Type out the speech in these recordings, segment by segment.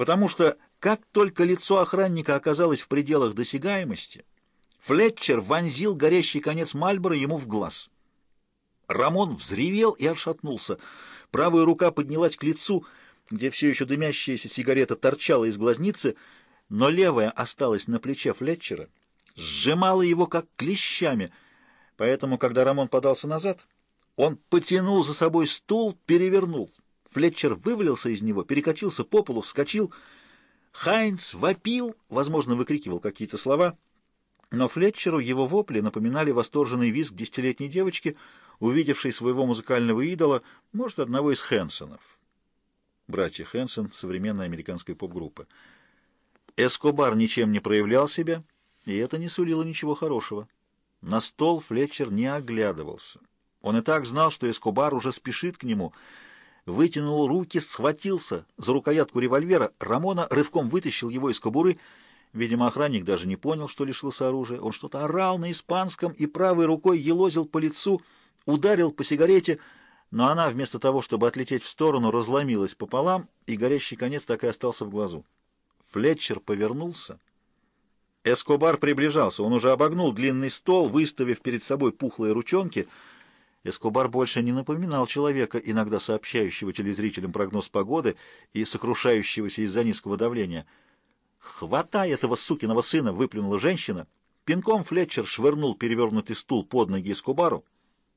потому что как только лицо охранника оказалось в пределах досягаемости, Флетчер вонзил горящий конец Мальбора ему в глаз. Рамон взревел и отшатнулся. Правая рука поднялась к лицу, где все еще дымящаяся сигарета торчала из глазницы, но левая осталась на плече Флетчера, сжимала его как клещами, поэтому, когда Рамон подался назад, он потянул за собой стул, перевернул. Флетчер вывалился из него, перекатился по полу, вскочил. Хайнц вопил, возможно, выкрикивал какие-то слова, но Флетчеру его вопли напоминали восторженный визг десятилетней девочки, увидевшей своего музыкального идола, может, одного из Хэнсонов. Братья Хэнсон — современная американская поп-группа. Эскобар ничем не проявлял себя, и это не сулило ничего хорошего. На стол Флетчер не оглядывался. Он и так знал, что Эскобар уже спешит к нему. Вытянул руки, схватился за рукоятку револьвера. Рамона рывком вытащил его из кобуры. Видимо, охранник даже не понял, что лишился оружия. Он что-то орал на испанском и правой рукой елозил по лицу, ударил по сигарете, но она, вместо того, чтобы отлететь в сторону, разломилась пополам, и горящий конец так и остался в глазу. Флетчер повернулся. Эскобар приближался. Он уже обогнул длинный стол, выставив перед собой пухлые ручонки. Эскобар больше не напоминал человека, иногда сообщающего телезрителям прогноз погоды и сокрушающегося из-за низкого давления. «Хватай этого сукиного сына!» — выплюнула женщина. Пинком Флетчер швырнул перевернутый стул под ноги Эскобару.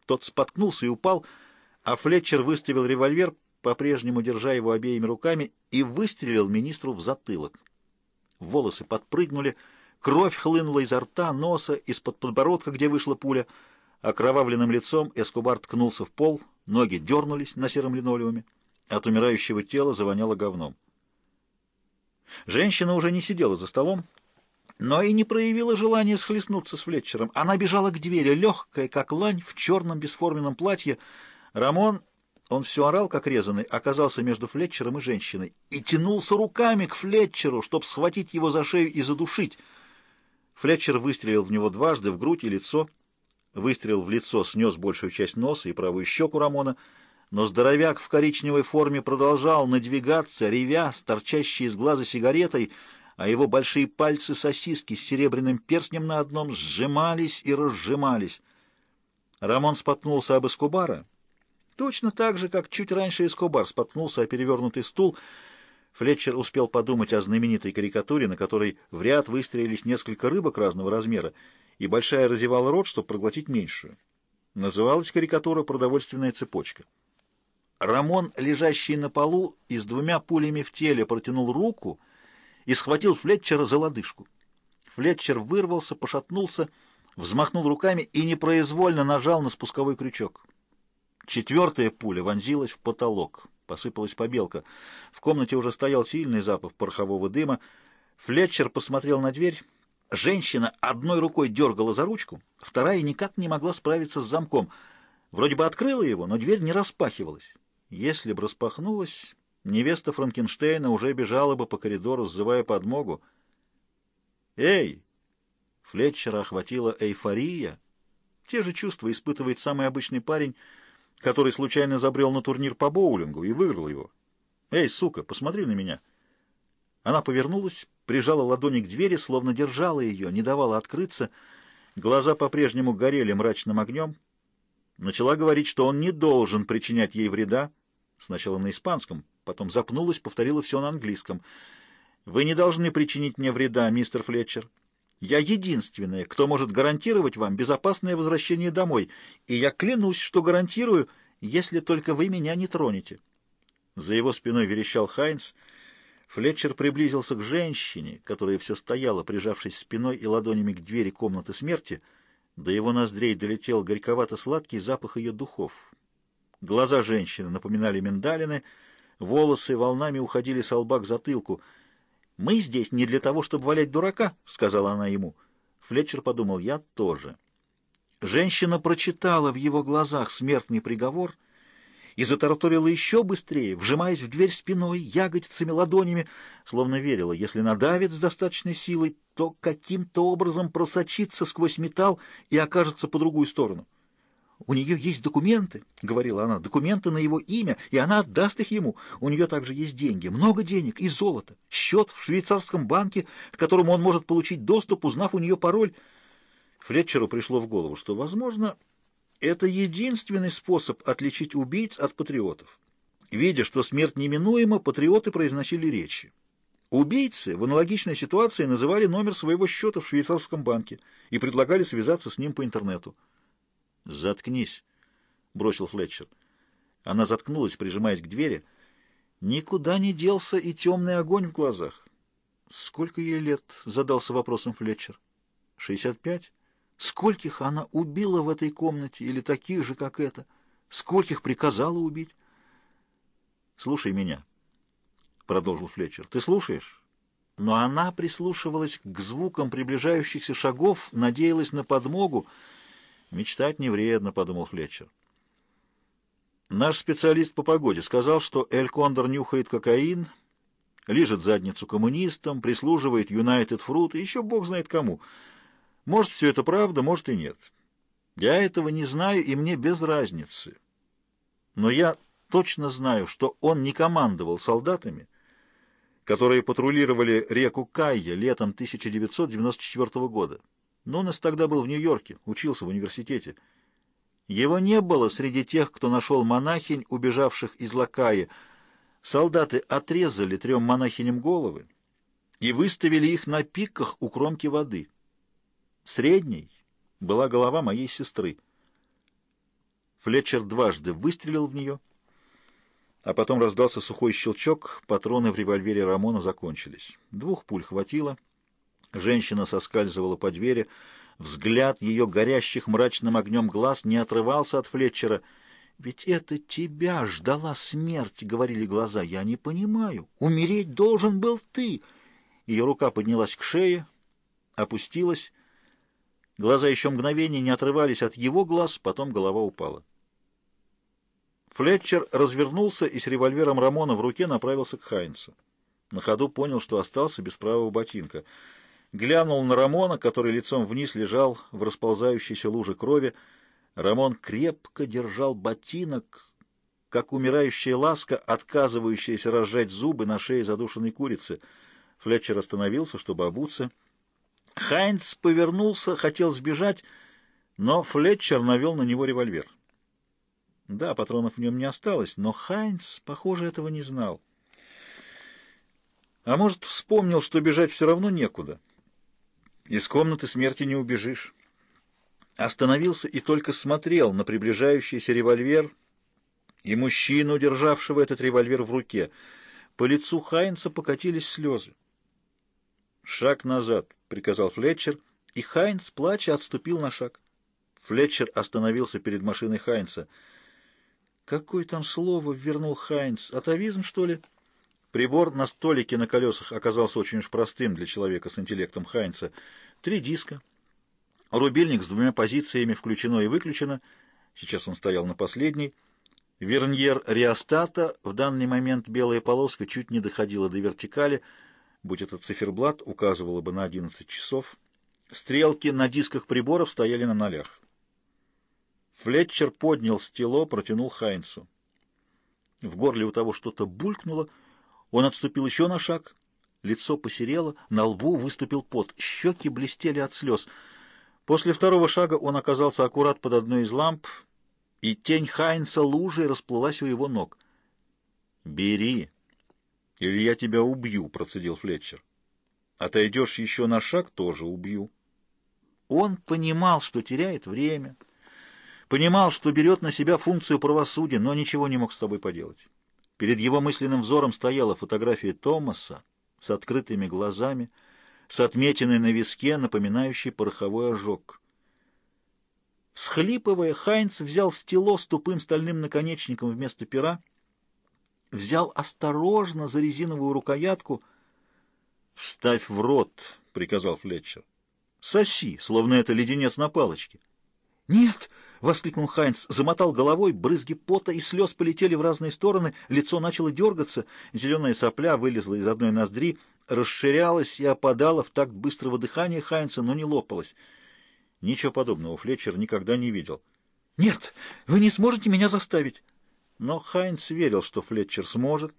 Тот споткнулся и упал, а Флетчер выставил револьвер, по-прежнему держа его обеими руками, и выстрелил министру в затылок. Волосы подпрыгнули, кровь хлынула изо рта, носа, из-под подбородка, где вышла пуля. Окровавленным лицом Эскобар ткнулся в пол, ноги дернулись на сером линолеуме. От умирающего тела завоняло говном. Женщина уже не сидела за столом, но и не проявила желания схлестнуться с Флетчером. Она бежала к двери, легкая, как лань, в черном бесформенном платье. Рамон он все орал, как резанный, оказался между Флетчером и женщиной и тянулся руками к Флетчеру, чтобы схватить его за шею и задушить. Флетчер выстрелил в него дважды, в грудь и лицо. Выстрел в лицо снес большую часть носа и правую щеку Рамона, но здоровяк в коричневой форме продолжал надвигаться, ревя, с торчащей из глаза сигаретой, а его большие пальцы сосиски с серебряным перстнем на одном сжимались и разжимались. Рамон споткнулся об Эскобара — Точно так же, как чуть раньше Эскобар споткнулся о перевернутый стул, Флетчер успел подумать о знаменитой карикатуре, на которой в ряд выстроились несколько рыбок разного размера, и большая разевала рот, чтобы проглотить меньшую. Называлась карикатура «Продовольственная цепочка». Рамон, лежащий на полу и с двумя пулями в теле, протянул руку и схватил Флетчера за лодыжку. Флетчер вырвался, пошатнулся, взмахнул руками и непроизвольно нажал на спусковой крючок. Четвертая пуля вонзилась в потолок. Посыпалась побелка. В комнате уже стоял сильный запах порохового дыма. Флетчер посмотрел на дверь. Женщина одной рукой дергала за ручку, вторая никак не могла справиться с замком. Вроде бы открыла его, но дверь не распахивалась. Если бы распахнулась, невеста Франкенштейна уже бежала бы по коридору, сзывая подмогу. «Эй!» Флетчера охватила эйфория. Те же чувства испытывает самый обычный парень — который случайно забрел на турнир по боулингу и выиграл его. «Эй, сука, посмотри на меня!» Она повернулась, прижала ладони к двери, словно держала ее, не давала открыться. Глаза по-прежнему горели мрачным огнем. Начала говорить, что он не должен причинять ей вреда. Сначала на испанском, потом запнулась, повторила все на английском. «Вы не должны причинить мне вреда, мистер Флетчер. Я единственная, кто может гарантировать вам безопасное возвращение домой, и я клянусь, что гарантирую, если только вы меня не тронете». За его спиной верещал Хайнс. Флетчер приблизился к женщине, которая все стояла, прижавшись спиной и ладонями к двери комнаты смерти. До его ноздрей долетел горьковато-сладкий запах ее духов. Глаза женщины напоминали миндалины, волосы волнами уходили с лба к затылку — «Мы здесь не для того, чтобы валять дурака», — сказала она ему. Флетчер подумал, «Я тоже». Женщина прочитала в его глазах смертный приговор и затараторила еще быстрее, вжимаясь в дверь спиной, ягодицами, ладонями, словно верила, если надавит с достаточной силой, то каким-то образом просочится сквозь металл и окажется по другую сторону. У нее есть документы, — говорила она, — документы на его имя, и она отдаст их ему. У нее также есть деньги, много денег и золото, счет в швейцарском банке, к которому он может получить доступ, узнав у нее пароль. Флетчеру пришло в голову, что, возможно, это единственный способ отличить убийц от патриотов. Видя, что смерть неминуема, патриоты произносили речи. Убийцы в аналогичной ситуации называли номер своего счета в швейцарском банке и предлагали связаться с ним по интернету. «Заткнись», — бросил Флетчер. Она заткнулась, прижимаясь к двери. Никуда не делся и темный огонь в глазах. «Сколько ей лет?» — задался вопросом Флетчер. «Шестьдесят пять? Скольких она убила в этой комнате, или таких же, как эта? Скольких приказала убить?» «Слушай меня», — продолжил Флетчер. «Ты слушаешь?» Но она прислушивалась к звукам приближающихся шагов, надеялась на подмогу, — «Мечтать не вредно», — подумал Флетчер. Наш специалист по погоде сказал, что Эль Кондор нюхает кокаин, лижет задницу коммунистам, прислуживает Юнайтед Фрут и еще бог знает кому. Может, все это правда, может и нет. Я этого не знаю, и мне без разницы. Но я точно знаю, что он не командовал солдатами, которые патрулировали реку Кайя летом 1994 года. Нунес тогда был в Нью-Йорке, учился в университете. Его не было среди тех, кто нашел монахинь, убежавших из Лакаи. Солдаты отрезали трем монахиням головы и выставили их на пиках у кромки воды. Средней была голова моей сестры. Флетчер дважды выстрелил в нее, а потом раздался сухой щелчок, патроны в револьвере Рамона закончились. Двух пуль хватило — Женщина соскальзывала по двери. Взгляд ее горящих мрачным огнем глаз не отрывался от Флетчера. «Ведь это тебя ждала смерть», — говорили глаза. «Я не понимаю. Умереть должен был ты». Ее рука поднялась к шее, опустилась. Глаза еще мгновение не отрывались от его глаз, потом голова упала. Флетчер развернулся и с револьвером Рамона в руке направился к Хайнцу. На ходу понял, что остался без правого ботинка — глянул на Рамона, который лицом вниз лежал в расползающейся луже крови. Рамон крепко держал ботинок, как умирающая ласка, отказывающаяся разжать зубы на шее задушенной курицы. Флетчер остановился, чтобы обуться. Хайнц повернулся, хотел сбежать, но Флетчер навел на него револьвер. Да, патронов в нем не осталось, но Хайнц, похоже, этого не знал. А может, вспомнил, что бежать все равно некуда. Из комнаты смерти не убежишь. Остановился и только смотрел на приближающийся револьвер и мужчину, державшего этот револьвер в руке. По лицу Хайнца покатились слезы. «Шаг назад», — приказал Флетчер, и Хайнц, плача, отступил на шаг. Флетчер остановился перед машиной Хайнца. «Какое там слово?» — вернул Хайнц. «Атовизм, что ли?» Прибор на столике на колесах оказался очень уж простым для человека с интеллектом Хайнца. Три диска. Рубильник с двумя позициями включено и выключено. Сейчас он стоял на последней. Верньер реостата. В данный момент белая полоска чуть не доходила до вертикали. Будь это циферблат, указывала бы на 11 часов. Стрелки на дисках приборов стояли на нолях. Флетчер поднял стело, протянул Хайнцу. В горле у того что-то булькнуло — он отступил еще на шаг, лицо посерело, на лбу выступил пот, щеки блестели от слез. После второго шага он оказался аккурат под одной из ламп, и тень Хайнца лужей расплылась у его ног. «Бери, или я тебя убью», — процедил Флетчер. «Отойдешь еще на шаг, тоже убью». Он понимал, что теряет время, понимал, что берет на себя функцию правосудия, но ничего не мог с собой поделать. Перед его мысленным взором стояла фотография Томаса с открытыми глазами, с отметиной на виске, напоминающей пороховой ожог. Схлипывая, Хайнц взял стело с тупым стальным наконечником вместо пера, взял осторожно за резиновую рукоятку. «Вставь в рот», — приказал Флетчер. «Соси, словно это леденец на палочке». «Нет!» — воскликнул Хайнц, замотал головой, брызги пота и слез полетели в разные стороны, лицо начало дергаться, зеленая сопля вылезла из одной ноздри, расширялась и опадала в такт быстрого дыхания Хайнца, но не лопалась. Ничего подобного Флетчер никогда не видел. «Нет, вы не сможете меня заставить». Но Хайнц верил, что Флетчер сможет.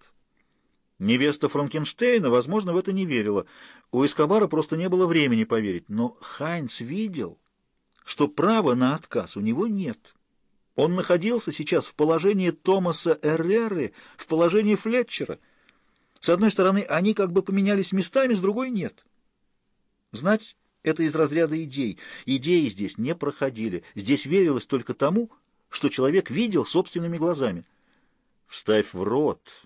Невеста Франкенштейна, возможно, в это не верила. У Эскобара просто не было времени поверить. Но Хайнц видел, что права на отказ у него нет. Он находился сейчас в положении Томаса Эрреры, в положении Флетчера. С одной стороны, они как бы поменялись местами, с другой — нет. Знать — это из разряда идей. Идеи здесь не проходили. Здесь верилось только тому, что человек видел собственными глазами. «Вставь в рот,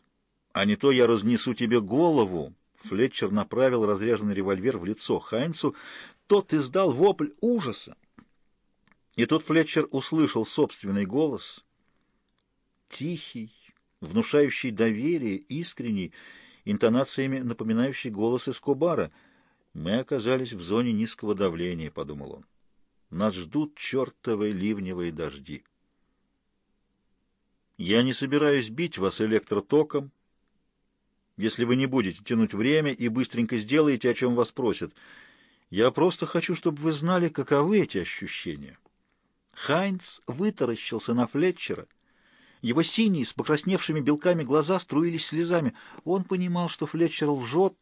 а не то я разнесу тебе голову!» Флетчер направил разряженный револьвер в лицо Хайнцу. Тот издал вопль ужаса. И тут Флетчер услышал собственный голос, тихий, внушающий доверие, искренний, интонациями напоминающий голос Эскобара. «Мы оказались в зоне низкого давления», — подумал он. «Нас ждут чертовые ливневые дожди». «Я не собираюсь бить вас электротоком, если вы не будете тянуть время и быстренько сделаете, о чем вас просят. Я просто хочу, чтобы вы знали, каковы эти ощущения». Хайнц вытаращился на Флетчера. Его синие, с покрасневшими белками глаза струились слезами. Он понимал, что Флетчер лжет,